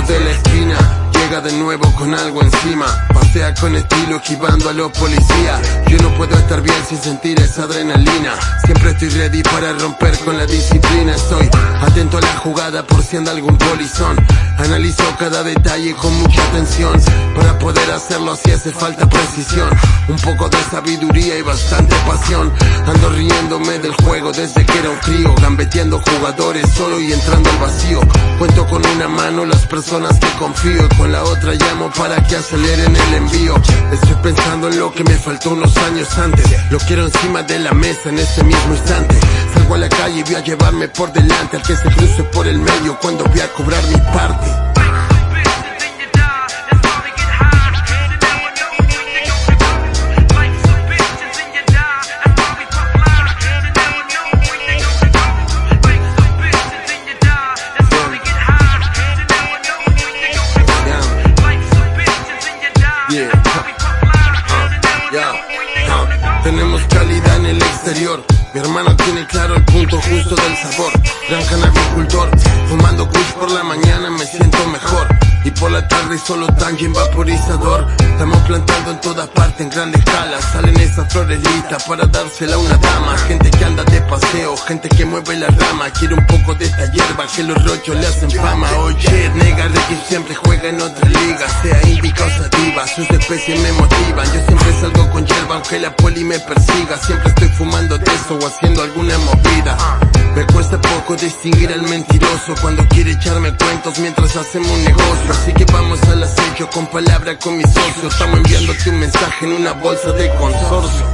de la esquina. Llega de nuevo con algo encima. Pasea con estilo esquivando a los policías. Yo no puedo estar bien sin sentir esa adrenalina. Siempre estoy ready para romper con la disciplina. Estoy jugada por si anda algún polizón. Analizo cada detalle con mucha atención. Para poder hacerlo si hace falta precisión. Un poco de sabiduría y bastante pasión. Ando riéndome del juego desde que era un crío. Gambeteando jugadores solo y entrando al vacío. Cuento con una mano las personas que confío. Y con la otra llamo para que aceleren el envío. Estoy pensando en lo que me faltó unos años antes. Lo quiero encima de la mesa en este mismo instante. Salgo a la calle y voy a llevarme por delante al que se cruce por el medio cuando voy a cobrar mi parte. Mi hermano tiene claro el punto justo del sabor. Gran agricultor, fumando kush por la mañana por la tarde solo tangent vaporizador. Estamos plantando en todas partes en gran escala. Salen esas flores listas para dársela a una dama. Gente que anda de paseo, gente que mueve la rama. Quiere un poco de esta hierba que los rochos le hacen fama. Oye, nega de que siempre juega en otra liga. Sea indica o sativa, sus especies me motivan. Yo siempre salgo con hierba aunque la poli me persiga. Siempre estoy fumando de o haciendo alguna movida. Me cuesta poco distinguir al mentiroso cuando quiere echarme cuentos mientras hacemos un negocio. Así que vamos al acecho con palabra con mi socio. Estamos enviándote un mensaje en una bolsa de consorcio.